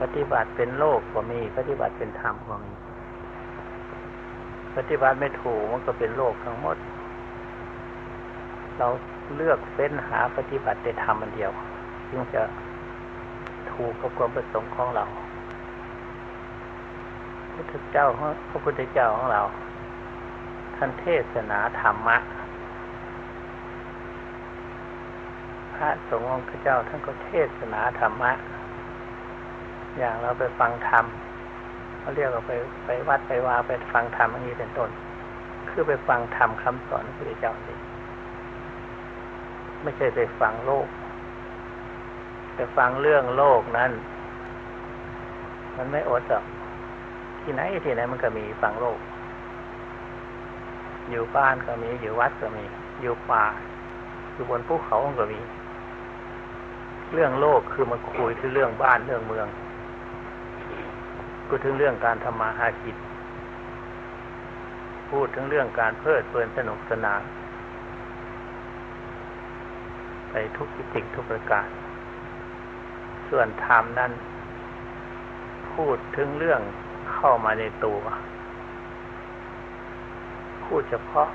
ปฏิบัติเป็นโลกก็มี ปฏิบัติเป็นธรรมก็มี ปฏิบัติไม่ถูกมันก็เป็นโลกทั้งหมด เราเลือกเฟ้นหาปฏิบัติแต่ธรรมอันเดียวจึงจะถูกกับความประสงค์ของเราพระพุทธเจ้าพระพุทธเจ้าของเราท่านเทศนาธรรมะพระสงฆ์องค์เจ้าท่านก็เทศนาธรรมะ อย่างเราไปฟังธรรมเขาเรียกว่าไปไปวัดไปวาไปฟังธรรมอย่างนี้เป็นต้น คือไปฟังธรรมคำสอนพระพุทธเจ้าสิไม่ใช่ไปฟังโลกไปฟังเรื่องโลกนั้น มันไม่อดหรอกที่ไหนที่ไหนมันก็มีฟังโลก อยู่บ้านก็มีอยู่วัดก็มี อยู่ป่าอยู่บนภูเขาก็มี เรื่องโลกคือมาคุยถึงเรื่องบ้านเรื่องเมือง พูดถึงเรื่องการทำมาหากินพูดถึงเรื่องการเพลิดเพลินสนุกสนานไปทุกสิ่งทุกประการ ส่วนธรรมนั้น พูดถึงเรื่องเข้ามาในตัว พูดเฉพาะ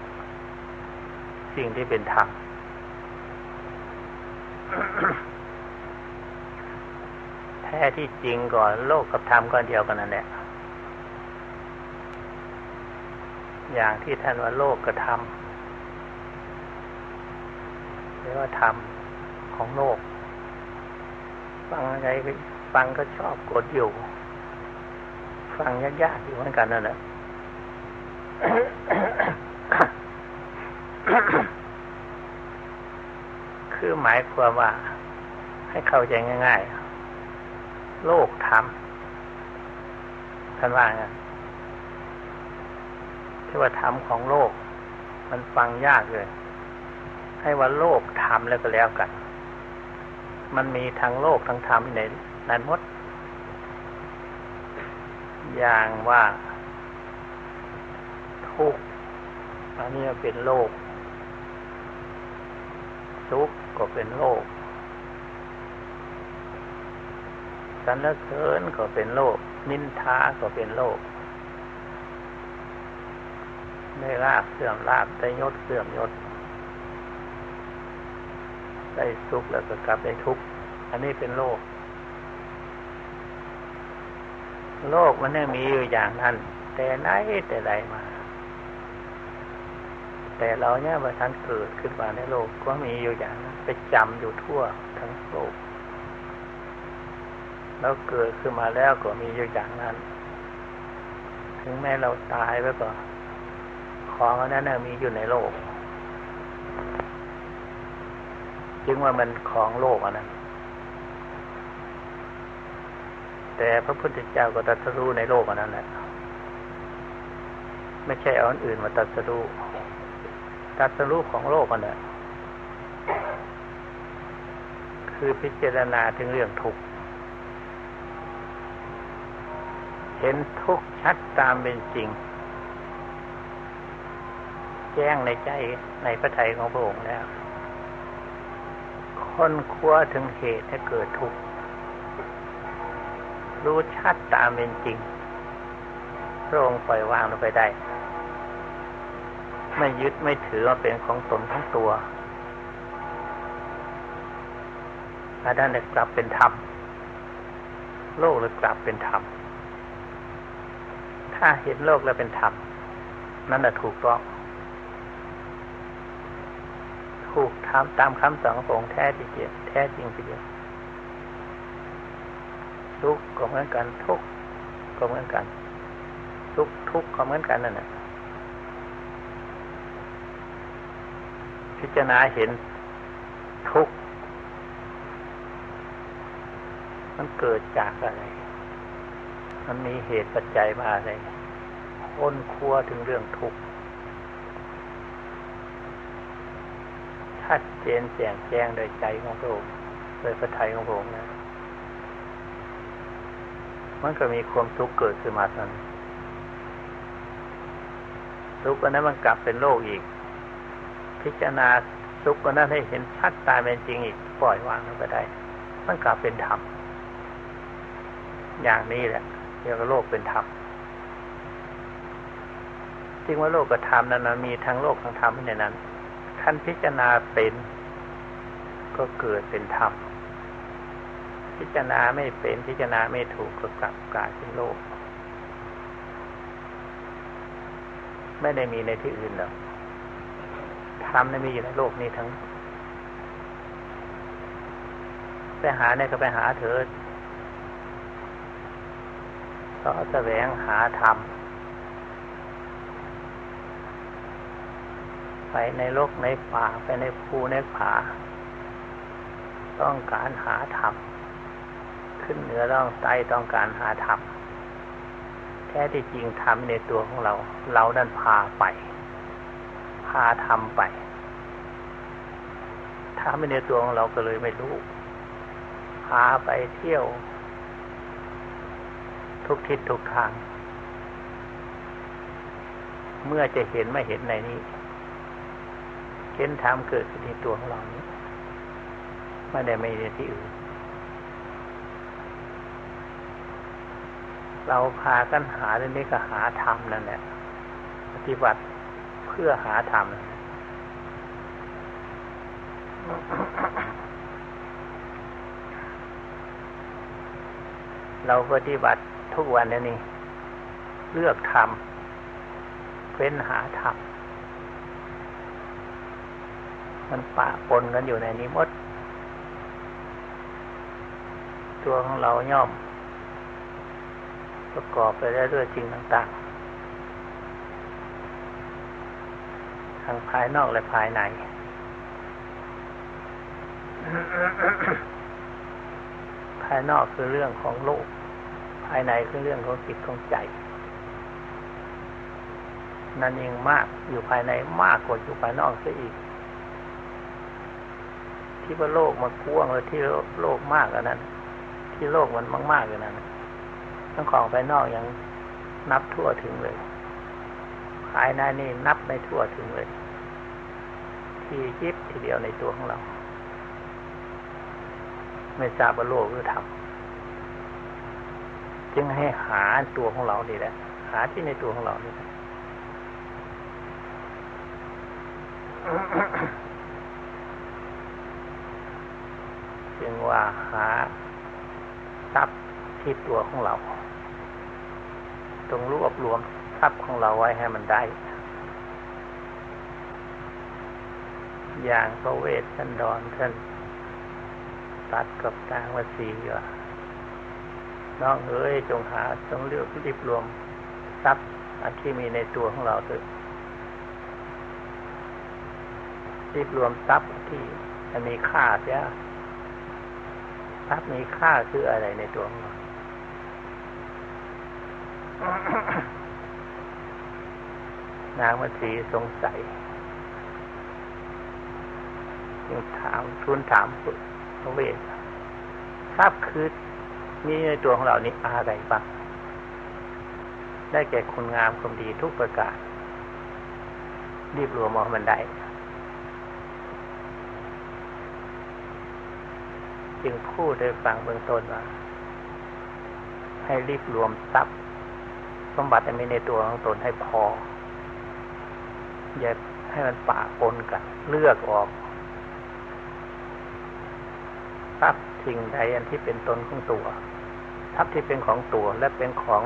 สิ่งที่เป็นธรรม ท้ที่จริงก่อน โลกกับธรรมก็เดียวกันนั่นแหละอย่างที่ท่านว่าโลกกับธรรมเรียกว่าธรรมของโลก ฟังอะไรฟังก็ชอบกดอยู่ ฟังยากๆอยู่เหมือนกันนั่นแหละคือหมายความว่าให้เข้าใจง่าย ๆ โลกธรรมท่านว่าไงที่ว่าธรรมของโลก มันฟังยากเลย ให้ว่าโลกธรรมแล้วก็แล้วกัน มันมีทั้งโลกทั้งธรรมในนั้นหมด อย่างว่า ทุกอันนี้เป็นโลกสุขก็เป็นโลก สรรเสริญก็เป็นโลก นินทาก็เป็นโลก ได้ลาบเสื่อมลาบได้ยศเสื่อมยศ ได้สุขแล้วก็กลับได้ทุกข์อันนี้เป็นโลก โลกมันไม่มีอยู่อย่างนั้น แต่ไหนแต่ใดมา แต่เราเนี่ยว่าท่านเกิดขึ้นมาในโลกก็มีอยู่อย่างนั้นไปจำอยู่ทั่วทั้งโลก แล้วเกิดขึ้นมาแล้วก็มีอยู่อย่างนั้น ถึงแม้เราตายไปก็ของอันนั้นมีอยู่ในโลก จึงว่ามันของโลกอันนั้น แต่พระพุทธเจ้าก็ตรัสรู้ในโลกอันนั้นแหละ ไม่ใช่เอาอันอื่นมาตรัสรู้ตรัสรู้ของโลกอันนั้นคือพิจารณาถึงเรื่องทุกข์ เห็นทุกข์ชัดตามเป็นจริง แจ้งในใจในพระทัยของพระองค์แล้วค้นคว้าถึงเหตุให้เกิดทุกข์รู้ชัดตามเป็นจริง พระองค์ปล่อยวางลงไปได้ ไม่ยึดไม่ถือว่าเป็นของตนทั้งตัวอันนั้นกลับเป็นธรรม โลกเลยกลับเป็นธรรม ถ้าเห็นโลกแล้วเป็นธรรมนั่นแหละถูกต้องถูกทำตามคำสอนของแท้จริงแท้จริงทีเดียวทุกข์ก็เหมือนกันทุกข์ก็เหมือนกัน ทุกทุกข์ก็เหมือนกันนั่นแหละพิจารณาเห็นทุกข์มันเกิดจากอะไร มันมีเหตุปัจจัยมาอะไร ค้นคว้าถึงเรื่องทุกข์ชัดเจนแจ่งแจ้งโดยใจของพระองค์โดยพระทัยของพระองค์นะมันก็มีความทุกข์เกิดขึ้นมาตอนนี้ทุกข์อันนั้นมันกลับเป็นโลกอีก พิจารณาทุกข์อันนั้นให้เห็นชัดตาเป็นจริงอีกปล่อยวางลงไปได้ มันกลับเป็นธรรมอย่างนี้แหละเรียกว่าโลกเป็นธรรม จริงว่าโลกกับธรรมนั้นมีทั้งโลกทั้งธรรมในนั้น ท่านพิจารณาเป็น ก็เกิดเป็นธรรม พิจารณาไม่เป็นพิจารณาไม่ถูกก็กลับกลายเป็นโลก ไม่ได้มีในที่อื่นหรอกธรรมนั้นมีอยู่ในโลกนี้ทั้ง ไปหาเนี่ยก็ไปหาเถิดก็แสวงหาธรรม ไปในโลกในป่าไปในภูในผา ต้องการหาธรรมขึ้นเหนือร่องใต้ต้องการหาธรรมแท้ที่จริงธรรมในตัวของเรา เราดันพาไป พาธรรมไปธรรมในตัวของเราก็เลยไม่รู้ พาไปเที่ยว ทุกทิศทุกทาง เมื่อจะเห็นไม่เห็นในนี้ เห็นธรรมเกิดขึ้นในตัวของเรานี้ไม่ได้ไม่ได้ที่อื่น เราพากันหาเรื่องนี้ก็หาธรรมนั่นแหละปฏิบัติเพื่อหาธรรมเราปฏิบัติทุกวันนี้เลือกธรรมเฟ้นหาธรร มันปะปนกันอยู่ในนี้หมด ตัวของเราย่อม ประกอบไปได้ด้วยจริงต่างๆ ทั้งภายนอกและภายในภายนอกคือเรื่องของโลก ภายในคือเรื่องของจิตของใจ นั่นเองมากอยู่ภายในมากกว่าอยู่ภายนอกซะอีก ที่ว่าโลกมันกว้างเลยที่โลกมากกว่านั้น ที่โลกมันมากมากกว่านั้นทั้งของภายนอกยังนับทั่วถึงเลยภายในนี่นับไม่ทั่วถึงเลย ที่ยิบทีเดียวในตัวของเรา ไม่ทราบว่าโลกหรือธรรมจึงให้หาตัวของเราดีแหละ หาที่ในตัวของเรานี่แหละจึง ว่าหาทรัพย์ที่ตัวของเราต้องรวบรวมทรัพย์ของเราไว้ให้มันได้ อย่างพระเวทท่านดอนท่านตัดกับตางวสีว่าน้องเอ๋ยจงหาจงเลือกรีบรวมทรัพย์อันที่มีในตัวของเราเถอะรีบรวมทรัพย์ที่จะมีค่าเสีย ทรัพย์มีค่าคืออะไรในตัวของเรานางมัสีสงสัยจึงถามทุนถามพระเวททรัพย์คือมีในตัวของเรานี้อะไรบ้างได้แก่คุณงามความดีทุกประการ รีบรวมมามันได้ จึงพูดได้ฟังเบื้องต้นว่า ให้รีบรวมทรัพย์ สมบัติอันนี้ในตัวของตนให้พอ อย่าให้มันปะปนกัน เลือกออกทรัพย์สิ่งใดอันที่เป็นตนของตัวทรัพย์ที่เป็นของตัวและเป็นของ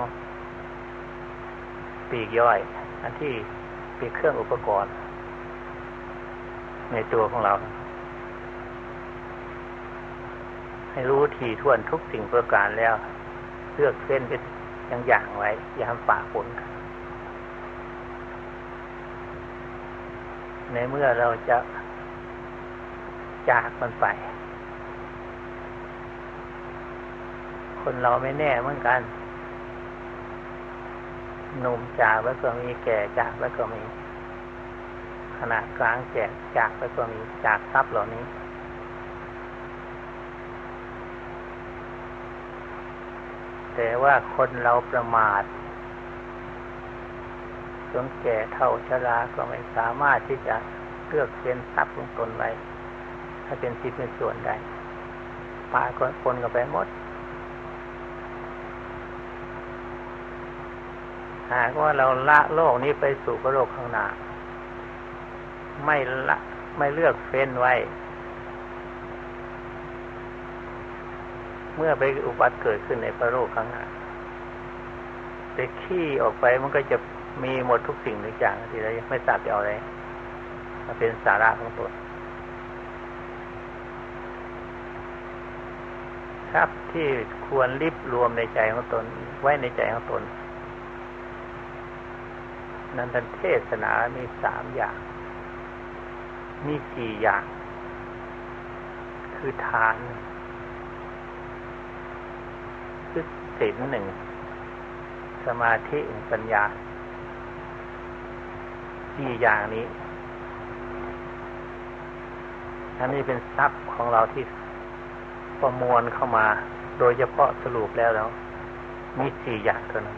ปีกย่อย อันที่เป็นเครื่องอุปกรณ์ ในตัวของเรา ให้รู้ทีท่วนทุกสิ่งประการแล้ว เลือกเส้นเป็นอย่างอย่างไว้ อย่าทำป่าผลกันในเมื่อเราจะจากมันไป คนเราไม่แน่เหมือนกันหนุ่มจากแล้วก็มีแก่จากแล้วก็มี ขนาดกลางแจกจากแล้วก็มีจากทรัพย์เหล่านี้ แต่ว่าคนเราประมาทจนแก่เท่าชราก็ไม่สามารถที่จะเลือกเซ็นทรัพย์ของตนไว้ ถ้าเป็นสิทธิเป็นส่วนใดปาก็คนก็ไปหมด หากว่าเราละโลกนี้ไปสู่โลกข้างหน้า ไม่ละไม่เลือกเฟ้นไว้ เมื่อไปอุบัติเกิดขึ้นในพระโลกข้งหน้าไปขี้ออกไปมันก็จะมีหมดทุกสิ่งทุกอย่างที่เราไม่ทราบจะเอาอะไรมาเป็นสาระของตัวทรัพย์ที่ควรริบรวมในใจของตน ไว้ในใจของตน นั้นท่านเทศนามีสามอย่าง มีสี่อย่าง คือทาน คือศีลหนึ่ง สมาธิปัญญาสี่อย่างนี้ อันนี้เป็นทรัพย์ของเราที่ประมวลเข้ามา โดยเฉพาะสรุปแล้วแล้ว มีสี่อย่างเท่านั้น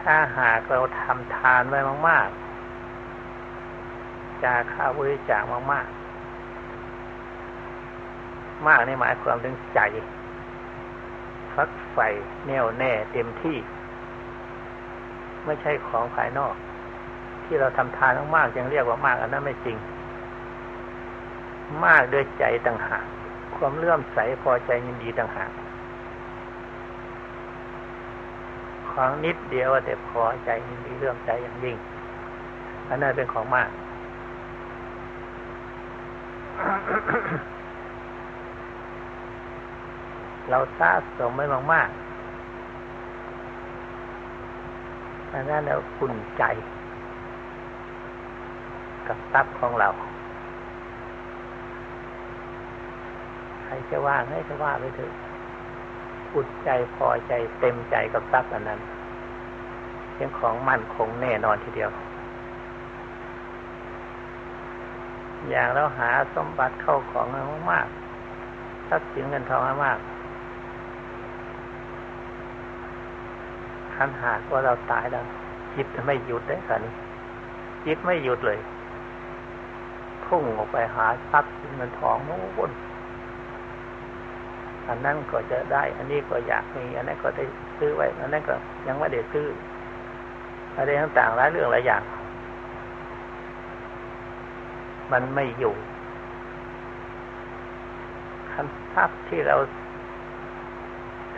ถ้าหากเราทำทานไว้มาก ๆ จากค่าบริจาคมาก ๆ มากในหมายความถึงใจฟักไฟแน่วแน่เต็มที่ ไม่ใช่ของภายนอก ที่เราทำทานมากๆยังเรียกว่ามากอันนั้นไม่จริง มากด้วยใจต่างหากความเลื่อมใสพอใจยินดีต่างหากของนิดเดียวแต่พอใจยินดีเลื่อมใจอย่างยิ่งอันนั้นเป็นของมาก เราสะสมไม่มากๆอันนั้นแล้วคุณใจ กับทรัพย์ของเราใครจะว่าให้จะว่าไปเถอะอุดใจพอใจเต็มใจกับทรัพย์อันนั้นเป็นของมั่นคงแน่นอนทีเดียว อย่างเราหาสมบัติเข้าของมากทรัพย์สินเงินทองมาก ขันหากว่าเราตายแล้วจิตไม่หยุดได้ค่ะนี่จิตไม่หยุดเลยพุ่งออกไปหาทรัพย์สินเงินทองโน้นอันนั้นก็จะได้ อันนี้ก็อยากมี อันนั้นก็ได้ซื้อไว้ อันนั้นก็ยังไม่ได้ซื้ออะไรต่างๆหลายเรื่องหลายอย่าง มันไม่อยู่คันทรัพย์ที่เรา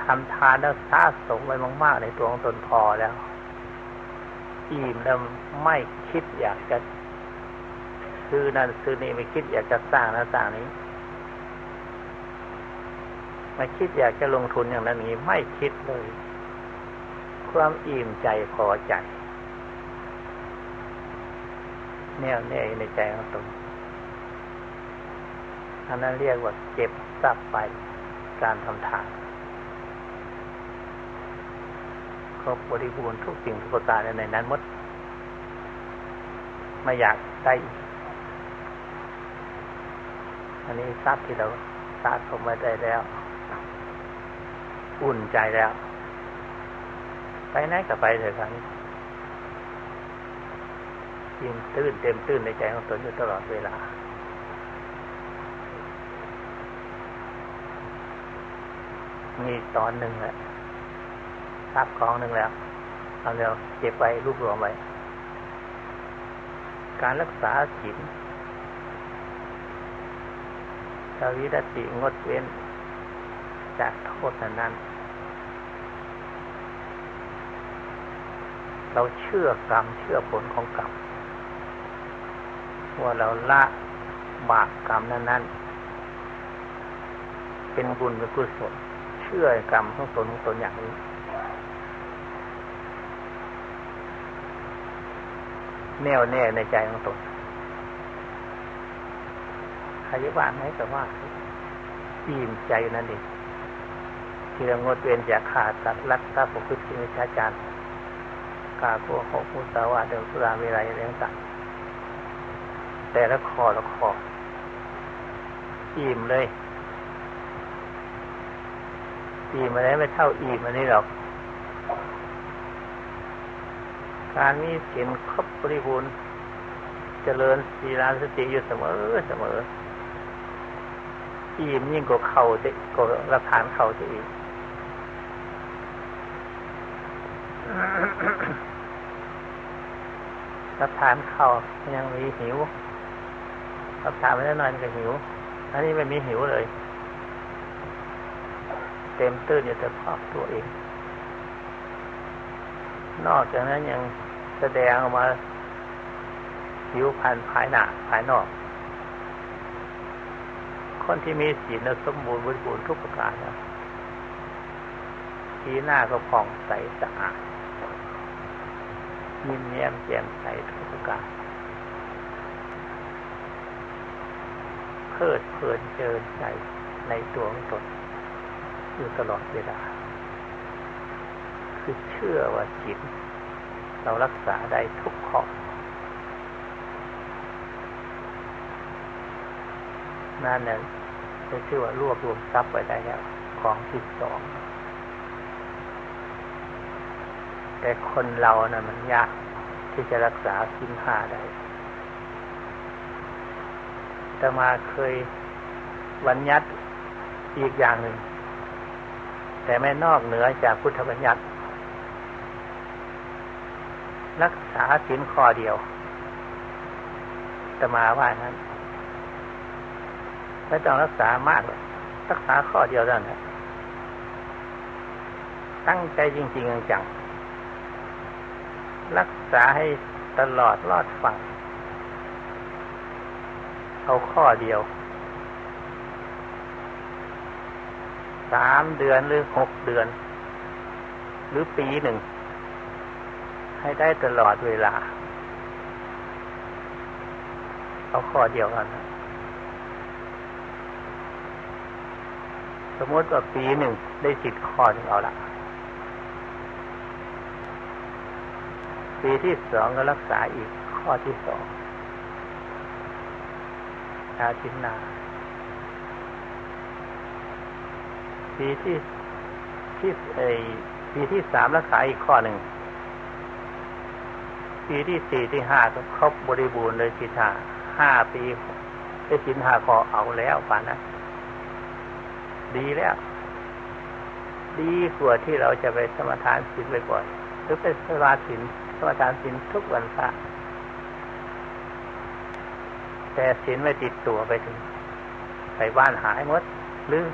ทำทานแล้วสะสมไว้มาก ๆ ในตัวของตนพอแล้ว อิ่มแล้วไม่คิดอยากจะซื้อนั่นซื้อนี่ไม่คิดอยากจะสร้างนั่นสร้างนี้ไมาคิดอยากจะลงทุนอย่างนั้นนี้ไม่คิดเลย ความอิ่มใจพอใจ แน่วแน่ในใจของตนอันนั้นเรียกว่าเก็บทรัพย์ไปการทำทาน ครบบริบูรณ์ทุกสิ่งทุกประการในนั้นหมด ไม่อยากได้อันนี้ทรัพย์ที่เราสะสมมาได้แล้ว อุ่นใจแล้ว ไปไหนก็ไปเถอะครับยิ่งตื้นเต็มตื้นในใจของตนอยู่ตลอดเวลา มีตอนหนึ่งแหละ ราบของหนึ่งแล้วเอาเร็วเก็บไว้รูปรวมไว้การรักษาศีลชาวิรติงดเว้น จากโทษนั้น เราเชื่อกรรมเชื่อผลของกรรมว่าเราละบาปกรรมนั้น ๆ เป็นบุญเป็นกุศลเชื่อกรรมของตนของตนอย่างนี้ แน่วแน่ในใจของตนใครจะว่าไหมแต่ว่าอิ่มใจนั่นเองที่เรางดเว้นจากขาดตัดรักษาปกพฤติวิชาจารย์กาโกหกมุสาวาเดิมสุราเวลาอะไรต่างแต่ละคอละคออิ่มเลยอิ่มอะไรไม่เท่าอิ่มอันนี้หรอก การมีศีลครบบริบูรณ์เจริญสีลานสติอยู่เสมอเสมออิ่มยิ่งกว่าเข่าจะกว่ารับทานเข่าจะอีกรับทานเข้ายังมีหิวรับทานไม่ได้นอนก็หิว อันนี้ไม่มีหิวเลย เต็มตื้นอยู่แต่พอกตัวเอง นอกจากนั้นยังแสดงออกมาผิวพรรณภายหน้าภายนอก คนที่มีศีลสมบูรณ์บริบูรณ์ทุกประการนะทีหน้าก็ผ่องใสสะอาดยิ้มแย้มแจ่มใสทุกประการเพิดเพลินเจริญใจในตัวของตนอยู่ตลอดเวลา คือเชื่อว่าจิต เรารักษาได้ทุกข้อนั่นเนี่ยจะชื่อว่ารวบรวมทรัพย์ไว้ได้แล้วของที่สองแต่คนเรานะ่ะมันยากที่จะรักษาสินห้าได้แต่มาเคยบัญญัติอีกอย่างหนึ่ง แต่ไม่นอกเหนือจากพุทธบัญญัติ รักษาสินข้อเดียวแต่มาว่านั้นไม่ต้องรักษามากเลยรักษาข้อเดียวเท่านั้นตั้งใจจริงๆจังรักษาให้ตลอดรอดฝั่งเอาข้อเดียวสามเดือนหรือหกเดือน หรือปีหนึ่ง ให้ได้ตลอดเวลา เอาข้อเดียวกัน สมมติว่าปีหนึ่งได้สิทธิ์ข้อนึ่งเอาละปีที่สองก็รักษาอีกข้อที่สองอาทินนา ปีที่ที่ไอปีที่สามรักษาอีกข้อหนึ่ง ปีที่สี่ที่ห้าก็ครบบริบูรณ์เลยสินห้าห้าปีได้สินห้าข้อเอาแล้วป่านนะดีแล้ว ดีกว่าที่เราจะไปสมทานศีลบ่อยๆหรือไปสมาศีลสมทานศีลทุกวันพระแต่ศีลไม่ติดตัวไปถึงไปบ้านหายหมด หรือ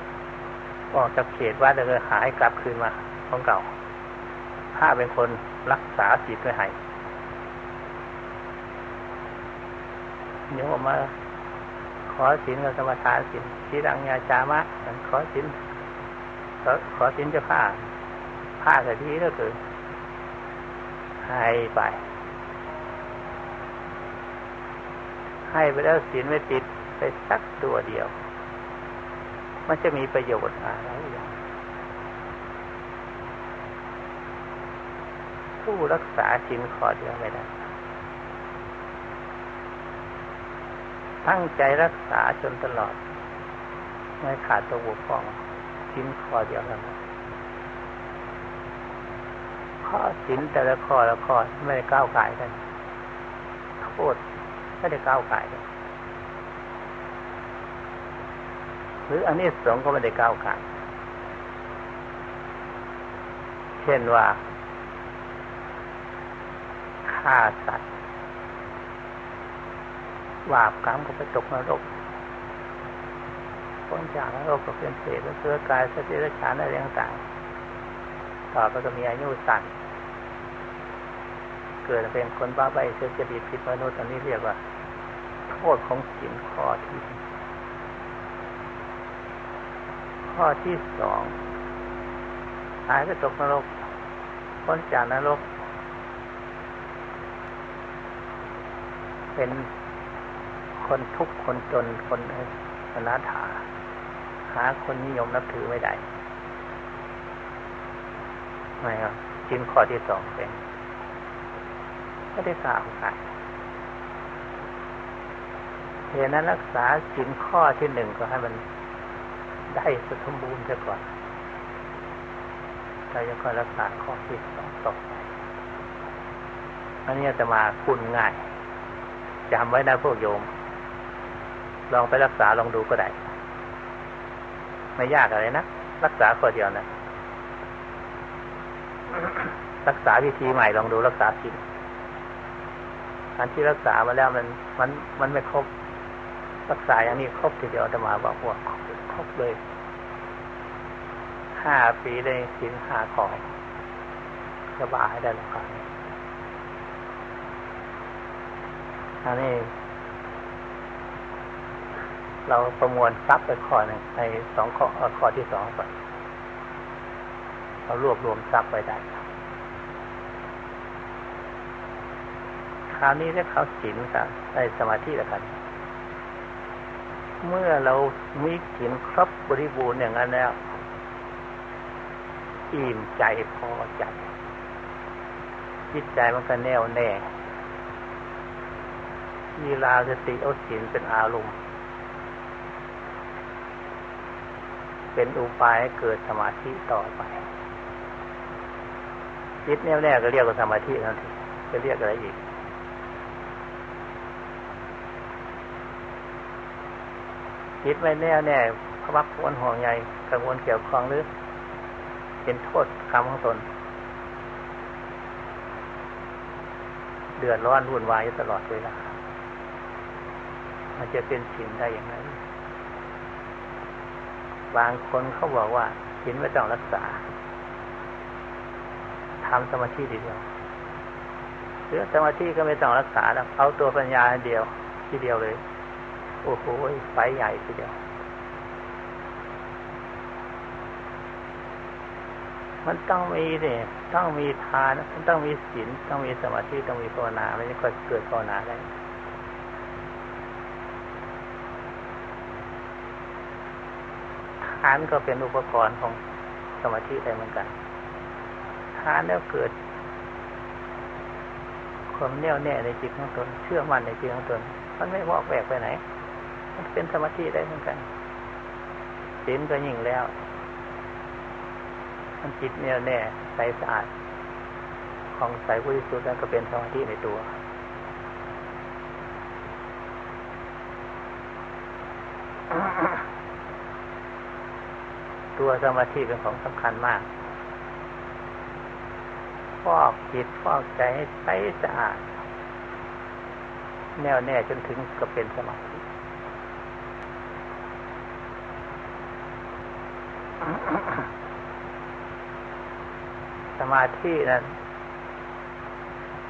ออกจากเขตวัดแล้วก็หายกลับคืนมาของเก่า ถ้าเป็นคนรักษาศีลไว้ให้ เดี๋ยวออกมา ขอสินกับสมทานสินทีรังยาจามะขอสินขอขอสินจะผ้าผ้าก็ดีแล้วเกินให้ไป ให้ไปแล้วสินไม่ติดไปสักตัวเดียว มันจะมีประโยชน์อะไรอย่างผู้รักษาสินขอเดียวไม่ได้ ตั้งใจรักษาจนตลอด ไม่ขาดตัวบุพองชิ้นคอเดียวกันข้อสินแต่ละข้อละข้อไม่ได้ก้าวไก่กันโทษไม่ได้ก้าวไก่กันหรืออันนี้สองก็ไม่ได้ก้าวไก่เช่นว่าฆ่าสัตว์ บาปกรรมก็ไปตกนรกพ้นจากนรกก็เป็นเศษแล้วเสื้อกายสติรฉานอะไรต่างๆต่อไปก็มีอายุสั้นเกิดเป็นคนบ้าใบเสียจดิตผิดมนุษย์อันนี้เรียกว่า โทษของสินข้อที่ข้อที่สองหายไปตกนรกพ้นจากนรก เป็น คนทุกคนจนคนอนาถาหาคนนิยมนับถือไม่ได้ไม่ครับชิ้นข้อที่สองเป็นไม่ได้กล่าวขายเหตุนั้นรักษาชิ้นข้อที่หนึ่งก็ให้มันได้สมบูรณ์ซะก่อนเราจะค่อยรักษาข้อที่สองต่อไปอันนี้จะมาคุณง่ายจำไว้นะพวกโยม ลองไปรักษาลองดูก็ได้ ไม่ยากอะไรนะ รักษาคนเดียวนะ รักษาวิธีใหม่ลองดูรักษาศีลอันที่รักษามาแล้วมันมันมันไม่ครบ รักษาอย่างนี้ครบทีเดียวจะมาบอกว่าครบเลยห้าปีได้ศีลห้าของสบายได้แล้วครับอันนี้ เราประมวลซับไปข้อหนึ่งในสองข้อข้อที่สองก่อนเรารวบรวมซับไปได้คราวนี้ได้เขาศีลกันได้สมาธิแล้วกัน เมื่อเรามีศีลครบบริบูรณ์อย่างนั้นแล้วอิ่มใจพอใจจิตใจมันก็แน่วแน่มีลาสติเอาศีลเป็นอารมณ์ เป็นอุบายให้เกิดสมาธิต่อไปจิตแน่วแน่ก็เรียกว่าสมาธินั่นทีจะเรียกอะไรอีก จิตไม่แน่วแน่พวักวนห่วงใยกังวลเกี่ยวข้องหรือ เป็นโทษคำของตน เดือดร้อนวุ่นวายตลอดเวลามันจะเป็นสิ่งได้อย่างไร บางคนเขาบอกว่าศีลไม่ต้องรักษาทำสมาธิดีเดียวหรือสมาธิก็ไม่ต้องรักษาแล้วเอาตัวปัญญาเดียว ทีเดียวเลย โอ้โหไฟใหญ่ทีเดียว มันต้องมีเนี่ยต้องมีทาน มันต้องมีศีลต้องมีสมาธิต้องมีภาวนาไม่ใช่ค่อยเกิดภาวนาได้านก็เป็นอุปกรณ์ของสมาธิได้เหมือนกันทานแล้วเกิด ความแน่วแน่ในจิตของตน เชื่อมั่นในจิตของตน มันไม่วอกแวกไปไหน มันเป็นสมาธิได้เหมือนกันศีลก็ยิ่งแล้ว มันจิตแน่วแน่ใสสะอาด ของใสบริสุทธิ์นั้นก็เป็นสมาธิในตัว ตัวสมาธิเป็นของสำคัญมากฟอกจิตฟอกใจให้ใสสะอาด แน่วแน่จนถึงก็เป็นสมาธิสมาธินั้น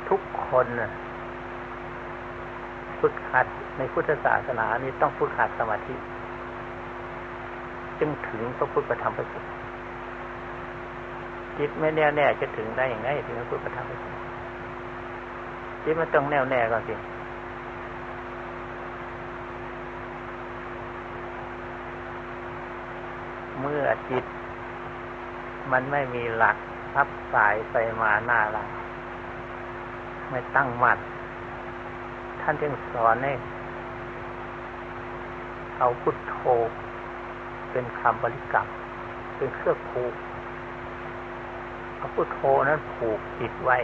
ทุกคนฝึกหัดในพุทธศาสนานี้ต้องฝึกหัดสมาธิ จึงถึงพระพุทธธรรมพระสงฆ์จิตไม่แน่แน่จะถึงได้อย่างไรถึงพระพุทธธรรมพระสงฆ์จิตมันต้องแน่วแน่ก่อนสิเมื่อจิต มันไม่มีหลักทับสายไปมาหน้าหลังไม่ตั้งมั่นท่านจึงสอนให้เอาพุทโธ เป็นคำบริกรรม เป็นเครื่องผูกพระพุทโธนั้นผูกจิตไว้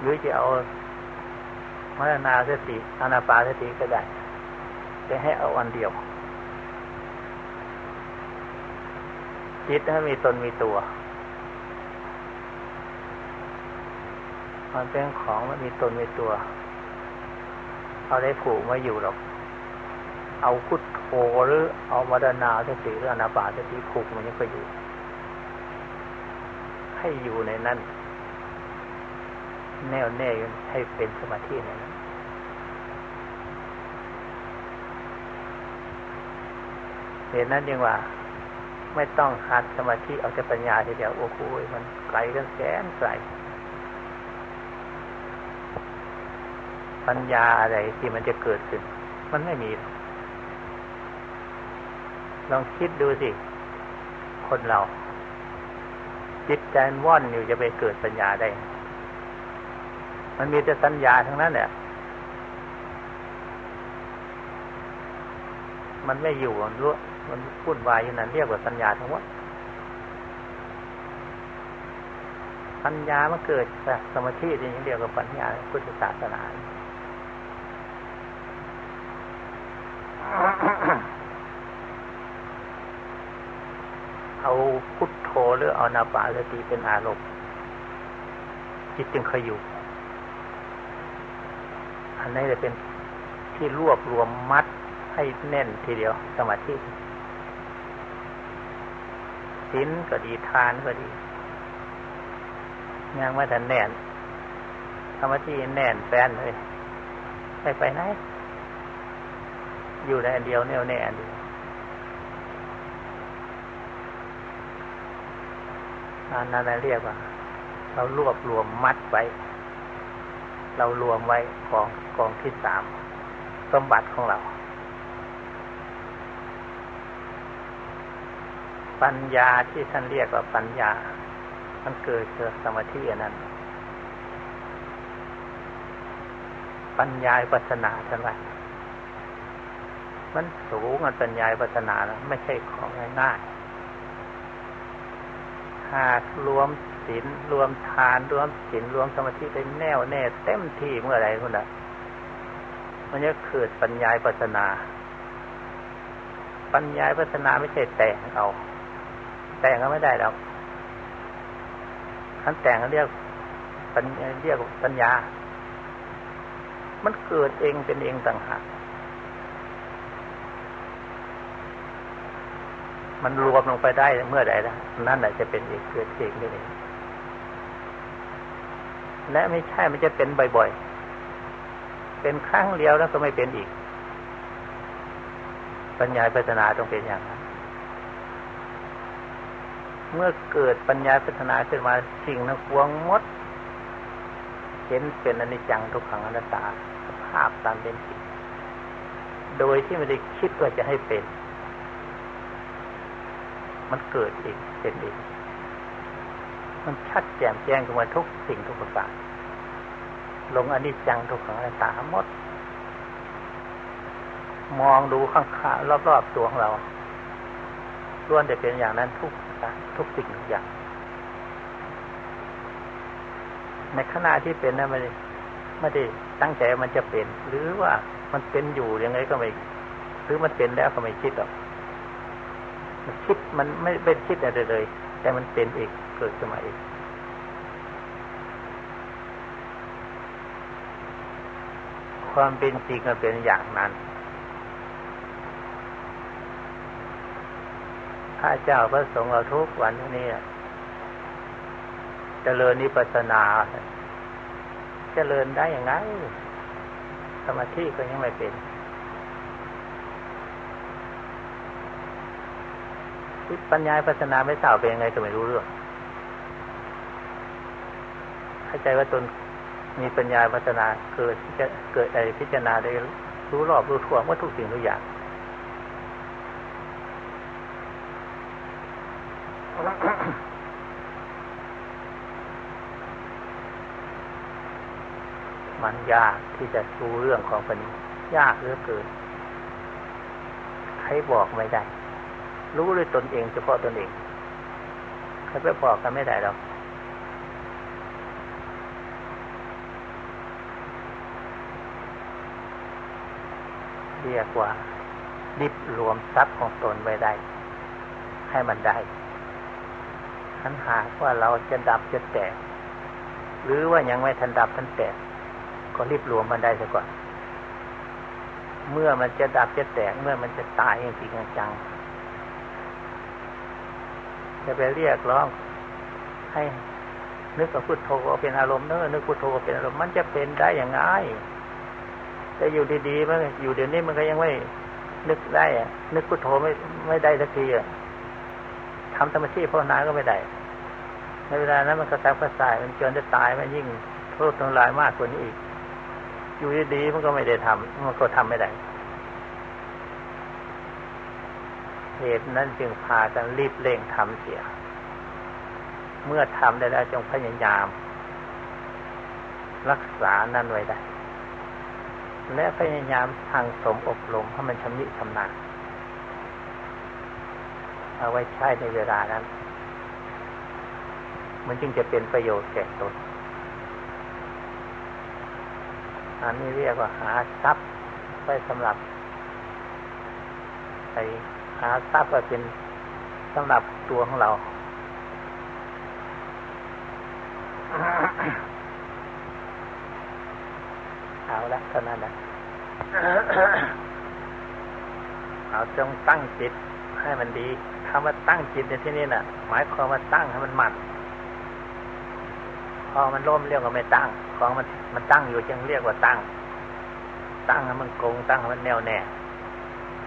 หรือจะเอามรณาสติอนาปาสติก็ได้จะให้เอาอันเดียว จิตนั้มีตนมีตัว มันเป็นของมันมีตนมีตัว เอาได้ผูกมาอยู่หรอก เอาพุทโธหรือเอามรณาสติหรืออนาปาสติผูกมันยังก็อยู่ ให้อยู่ในนั้น แน่วแน่ให้เป็นสมาธิในนั้นเหตุนั้นยังว่า ไม่ต้องหัดสมาธิเอาแต่ปัญญาทีเดียวโอ้โหมันไกลกันแสนไกลปัญญาอะไรที่มันจะเกิดขึ้น มันไม่มีหรอก ลองคิดดูสิ คนเรา จิตใจว่อนอยู่จะไปเกิดปัญญาได้ มันมีแต่สัญญาทั้งนั้นเนี่ยมันไม่อยู่มันรู้มันพูดวายอยู่นั้นเรียกว่าสัญญาทั้งหมดปัญญามันเกิดจากสมาธิอย่างเดียวกับปัญญาพุทธศาสนาเอาพุทโธ หรือเอานาปาสติเป็นอารมณ์จิตจึงเคยอยู่ อันนี้จะเป็นที่รวบรวมมัดให้แน่นทีเดียวสมาธิศีลก็ดีทานก็ดียังไม่ทันแน่นสมาธิแน่นแฟนเลยไปไปไหนอยู่ในอันเดียวแน่วแน่อันเดียว อันนั้นเรียกว่า เรารวบรวมมัดไว้ เรารวมไว้กองกองที่สามสมบัติของเรา ปัญญาที่ท่านเรียกว่าปัญญา มันเกิดจากสมาธิอันนั้น ปัญญาปัสนาท่านว่ามันสูงอันปัญญาปัสนาแล้วไม่ใช่ของง่าย หากรวมศีลรวมทานรวมศีลรวมสมาธิได้แน่วแน่ เต็มที่เมื่อไรคุณน่ะมันจะเกิดปัญญาปัสนา ปัญญาปัสนาไม่ใช่แต่งเอา แต่งก็ไม่ได้แล้วขั้นแต่งเรียกปัญเรียกปัญญา มันเกิดเองเป็นเองต่างหาก มันรวมลงไปได้เมื่อใดแล้วนั่นแหละจะเป็นอีกเกิดเองนี่เองและไม่ใช่มันจะเป็นบ่อยๆ เป็นครั้งเดียวแล้วก็ไม่เป็นอีก ปัญญาพัฒนาต้องเป็นอย่างนั้นเมื่อเกิดปัญญาพัฒนาขึ้นมาสิ่งนั้นควงมด เห็นเป็นอนิจจังทุกขังอนัตตาสภาพตามเป็นจริงโดยที่ไม่ได้คิดว่าจะให้เป็น มันเกิดเองเป็นเองมันชัดแจ่มแจ้งขึ้นมาทุกสิ่งทุกประการลงอนิจจังทุกขังอนัตตาหมด มองดูข้างๆรอบๆตัวของเราล้วนแต่เป็นอย่างนั้นทุกทุกสิ่งทุกอย่าง ในขณะที่เป็นนั้นไม่ได้ไม่ได้ตั้งใจมันจะเป็น หรือว่ามันเป็นอยู่ยังไงก็ไม่ หรือมันเป็นแล้วก็ไม่คิดหรอก คิดมันไม่เป็นคิดอะไรเลย แต่มันเป็นเองเกิดขึ้นมาเองความเป็นจริงมันเป็นอย่างนั้น พระเจ้าพระสงฆ์เราทุกวันนี้เจริญนิพพานาเจริญได้อย่างไงสมาธิก็ยังไม่เป็น ปัญญาพัฒนาไม่ทราบเป็นยังไงก็ไม่รู้เรื่องเข้าใจว่าตนมีปัญญาพัฒนาเกิดจะเกิดอะไรพิจารณาได้รู้รอบรู้ทั่วว่าทุกสิ่งทุกอย่างมันยากที่จะรู้เรื่องของปัญญายากเหลือเกินใครบอกไม่ได้ รู้ด้วยตนเองเฉพาะตนเองใครไปบอกกันไม่ได้หรอกเรียกว่าดิบรวมทรัพย์ของตนไว้ได้ ให้มันได้ทันหากว่าเราจะดับจะแตก หรือว่ายังไม่ทันดับทันแตก ก็รีบรวมมันได้ซะก่อน เมื่อมันจะดับจะแตก เมื่อมันจะตายจริงๆจัง จะไปเรียกร้อง ให้นึกกับพุทโธเป็นอารมณ์เนอะนึกพุทโธเป็นอารมณ์มันจะเป็นได้อย่างไรแต่อยู่ดีๆมันอยู่เดี๋ยวนี้มันก็ยังไม่นึกได้อะนึกพุทโธไม่ไม่ได้สักทีอะทำธรรมชีพภาวนาก็ไม่ได้ในเวลานั้นมันกระซับกระสายมันจนจะตายมันยิ่งโทษทำลายมากกว่านี้อีก อยู่ดีๆมันก็ไม่ได้ทำมันก็ทำไม่ได้ เหตุนั้นจึงพากันรีบเร่งทำเสีย เมื่อทำได้แล้วจงพยายาม รักษานั่นไว้ได้ และพยายามทางสมอบรมให้มันชำนิชำนาญเอาไว้ใช้ในเวลานั้น มันจึงจะเป็นประโยชน์แก่ตนอันนี้เรียกว่าหาทรัพย์ไว้สำหรับไป หาทราบว่าเป็นสำหรับตัวของเราเอาละเท่านั้นนะเอาจงตั้งจิตให้มันดีคำว่าตั้งจิตในที่นี้นะ่ะ หมายความว่าตั้งให้มันหมัดพอมันล้มเรียกว่าไม่ตั้งของมันมันตั้งอยู่จึงเรียกว่าตั้ง ตั้งให้มันคงตั้งให้มันแน่วแน่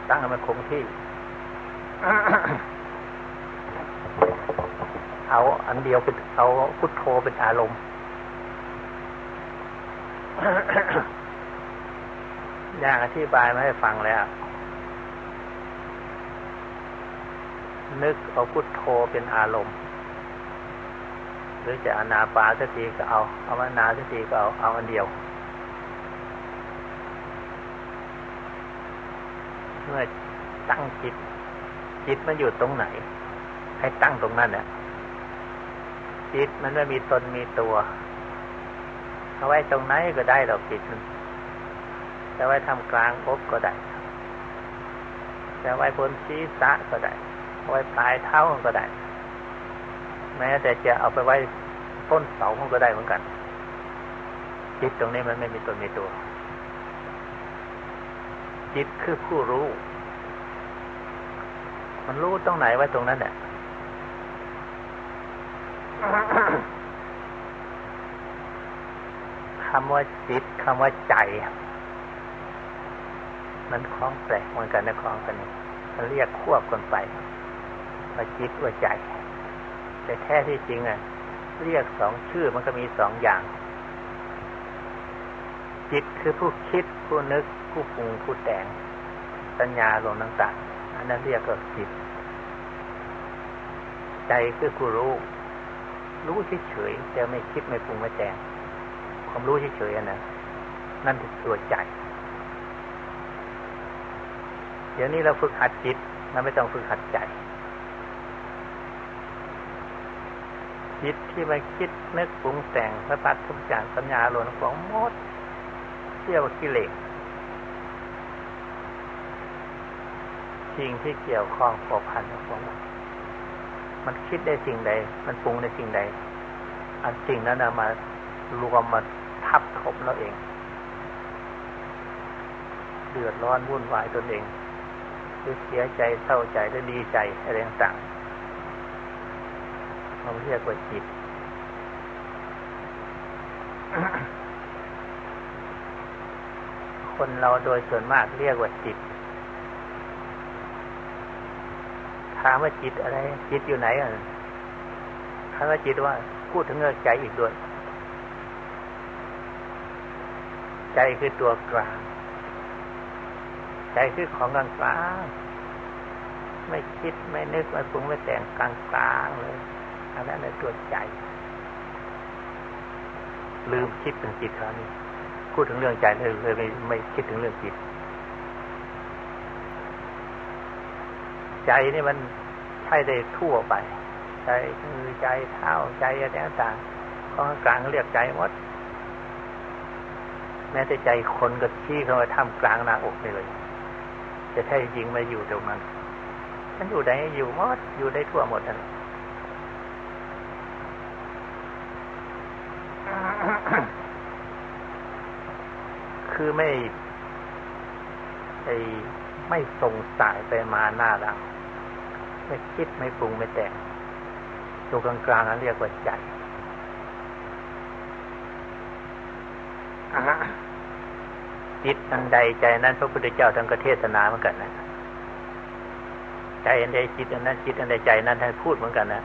ตั้งให้มันคงที่ เอา อันเดียวเป็นเอาพุทโธเป็นอารมณ์อย่างอธิบายมาให้ฟังแล้ว นึกเอาพุทโธเป็นอารมณ์ หรือจะอนาปาสติก็เอาเอามานาสติก็เอาเอาอันเดียว เมื่อตั้งจิต จิตมันอยู่ตรงไหน ให้ตั้งตรงนั้นเนี่ยจิตมันไม่มีตนมีตัว เอาไว้ตรงไหนก็ได้ดอกจิตมันจะไว้ทำกลางอกก็ได้จะไว้บนศีรษะก็ได้ไว้ปลายเท้าก็ได้ แม้แต่จะเอาไปไว้ต้นเสาก็ได้เหมือนกัน จิตตรงนี้มันไม่มีตนมีตัว จิตคือผู้รู้ มันรู้ตรงไหนไว้ตรงนั้นแหละคำว่าจิตคำว่าใจ มันคล้องแปลกเหมือนกันนะคล้องกันนี่มันเรียกควบกันไปว่าจิตว่าใจ แต่แท้ที่จริงอะ เรียกสองชื่อมันก็มีสองอย่าง จิตคือผู้คิดผู้นึกผู้ปรุงผู้แต่งสัญญาลงต่างๆ อันนั้นเรียกว่าจิต ใจคือผู้รู้ รู้เฉยๆแต่ไม่คิดไม่ปรุงไม่แต่งความรู้เฉยๆนะนั่นคือตัวใจ เดี๋ยวนี้เราฝึกหัดจิตเราไม่ต้องฝึกหัดใจ จิตที่ไปคิดนึกปรุงแต่งสะพัดทุกอย่างสัญญาหลวนของมดเที่ยวกิเลส สิ่งที่เกี่ยวข้องผัวพันของมันมันคิดได้สิ่งใด มันปรุงได้สิ่งใด อันสิ่งนั้นมารวมมาทับถมเราเอง เดือดร้อนวุ่นวายตนเองหรือเสียใจเศร้าใจหรือดีใจอะไรต่างๆเราเรียกว่าจิต คนเราโดยส่วนมากเรียกว่าจิต ถามว่าจิตอะไร จิตอยู่ไหนอะถามว่าจิตว่าพูดถึงเรื่องใจอีกด้วย ใจคือตัวกลาง ใจคือของกลางกลางไม่คิดไม่นึกไม่ปรุงไม่แต่งกลางกลางเลยอันนั้นในตัวใจ ลืมคิดถึงจิตคราวนี้พูดถึงเรื่องใจเลยเลยไม่ไม่คิดถึงเรื่องจิต ใจนี่มันใช่ได้ทั่วไป ใจมือใจเท้าใจอะไรต่างๆของกลางเรียกใจหมด แม้แต่ใจคนก็ชี้เข้ามาทำกลางหน้าอกเลยจะแท้จริงมาอยู่ตรงนั้นฉันอยู่ไหนอยู่หมดอยู่ได้ทั่วหมดนั่นคือไม่ไอไม่ส่งสายไปมาหน้าหลัง ไม่คิดไม่ปรุงไม่แต่งตัวกลางๆนั้นเรียกว่าใจจิตอันใดใจนั้นพระพุทธเจ้าท่านก็เทศนาเหมือนกันนะใจอันใดจิตอันนั้นจิตอันใดใจนั้นท่านพูดเหมือนกันนะ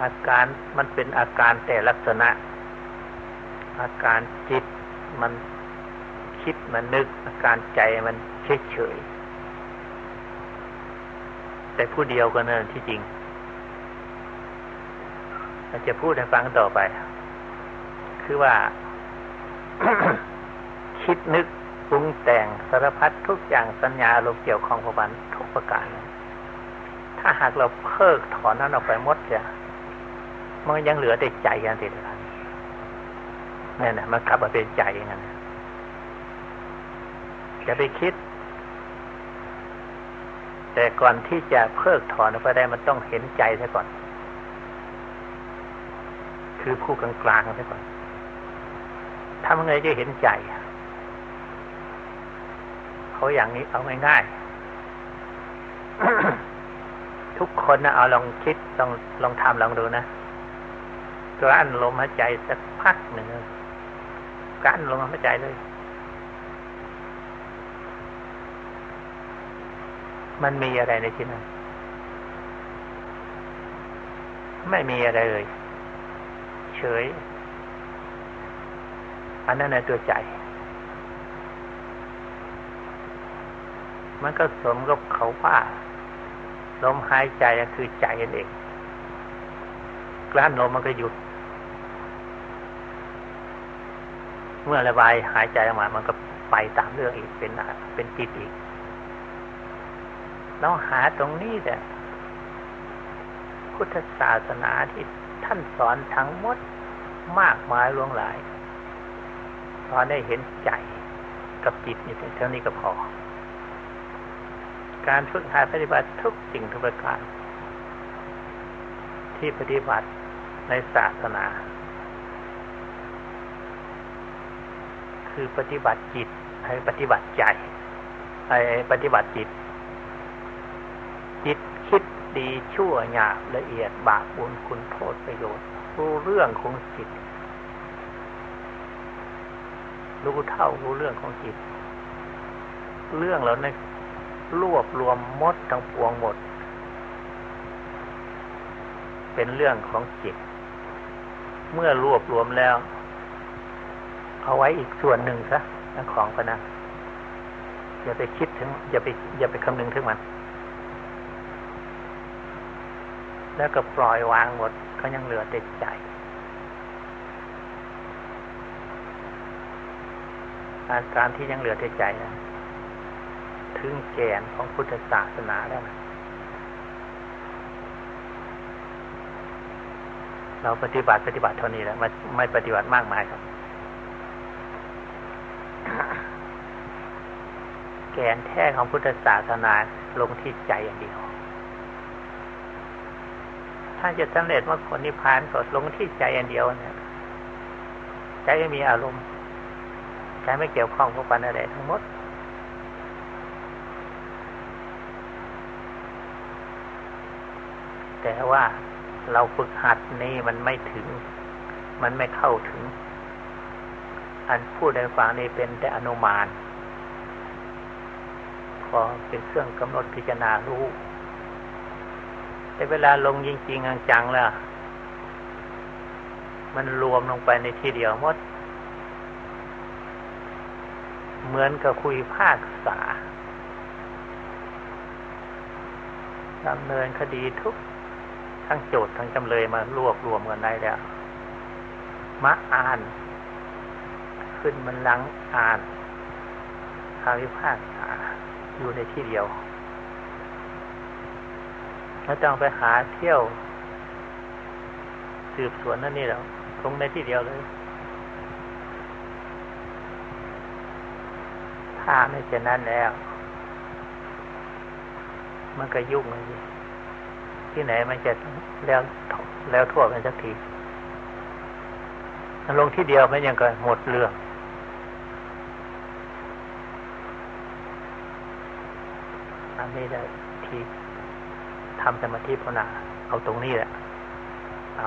อาการมันเป็นอาการแต่ลักษณะ อาการจิตมันคิดมันนึก อาการใจมันเฉยเฉย แต่ผู้เดียวกันนั่นที่จริงเราจะพูดให้ฟังต่อไป คือว่า คิดนึกปรุงแต่งสารพัดทุกอย่างสัญญาลมเกี่ยวของกับมันทุกประการ ถ้าหากเราเพิกถอนนั้นออกไปหมดจะมันยังเหลือแต่ใจกันติดกันนี่นะมันกลับมาเป็นใจอย่างนั้นจะไปคิด แต่ก่อนที่จะเพิกถอนออกไปได้มันต้องเห็นใจซะก่อน คือผู้กลางๆซะก่อนทำไงจะเห็นใจเขาอย่างนี้เอาง่ายๆทุกคนนะเอาลองคิดลองลองทำลองดูนะกลั้นลมหายใจสักพักหนึ่งกลั้นลมหายใจเลย มันมีอะไรในที่นั้น ไม่มีอะไรเลย เฉย อันนั้นในตัวใจ มันก็สมกับเขาว่าลมหายใจคือใจนั่นเองกลั้นลมมันก็หยุด เมื่อระบายหายใจออกมา มันก็ไปตามเรื่องอีกเป็นเป็นติดอีก เราหาตรงนี้แต่พุทธศาสนาที่ท่านสอนทั้งหมดมากมายล่วงหลายสอนได้เห็นใจกับจิตนี่เท่านี้ก็พอ การฝึกหัดปฏิบัติทุกสิ่งทุกประการ ที่ปฏิบัติในศาสนา คือปฏิบัติจิตให้ปฏิบัติใจให้ปฏิบัติจิต ดีชั่วหยาบละเอียดบาปบุญคุณโทษประโยชน์ รู้เรื่องของจิต รู้เท่ารู้เรื่องของจิต เรื่องเหล่านั้นรวบรวมมดทั้งปวงหมด เป็นเรื่องของจิต เมื่อรวบรวมแล้ว เอาไว้อีกส่วนหนึ่งซะทั้งของพนะอย่าไปคิดถึง อย่าไป อย่าไปคำนึงถึงมัน แล้วก็ปล่อยวางหมดก็ยังเหลือแต่ใจ อาการที่ยังเหลือแต่ใจนะถึงแกนของพุทธศาสนาแล้วนะเราปฏิบัติปฏิบัติเท่านี้แหละไม่ไม่ปฏิบัติมากมายครับ แกนแท้ของพุทธศาสนาลงที่ใจอย่างเดียว ถ้าจะสำเร็จว่าคนนิพพานก็ลงที่ใจอย่างเดียวเนี่ยใจไม่มีอารมณ์ใจไม่เกี่ยวข้องกับปันอะไรทั้งหมดแต่ว่าเราฝึกหัดนี่มันไม่ถึง มันไม่เข้าถึง อันพูดในฟังนี้เป็นแต่อนุมาน พอเป็นเครื่องกำหนดพิจารณารู้ แต่เวลาลงจริงๆจังๆแล้ว มันรวมลงไปในที่เดียวหมด เหมือนกับคุยภาคษาดำเนินคดีทุก ทั้งโจทย์ทั้งจำเลยมารวบรวมกันได้แล้วมาอ่าน ขึ้นมันลังอ่านคำวิพากษาอยู่ในที่เดียว ไม่ต้องไปหาเที่ยว สืบสวนนั่นนี่แล้วลงในที่เดียวเลย ถ้าไม่เช่นนั้นแล้ว มันก็ยุ่งเลยที่ไหนมันจะแล้วแล้วทั่วกันสักทีลงที่เดียวมันยังก็หมดเรื่องอันนี้แหละที่ ทำสมาธิภาวนาเอาตรงนี้แหละเอา